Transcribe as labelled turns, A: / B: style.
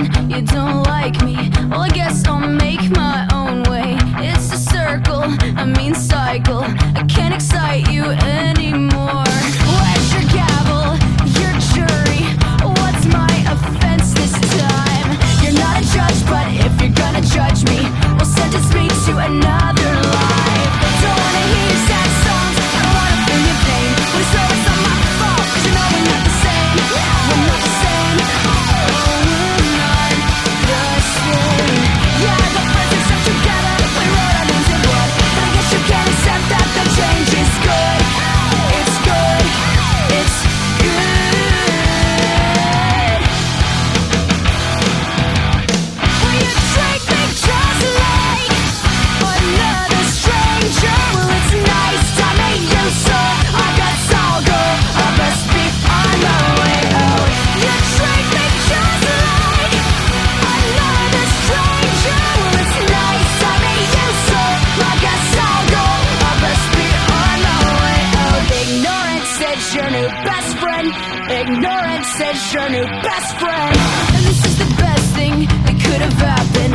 A: You don't your new best friend. Ignorance is your new best friend. And this is the best thing that could have happened.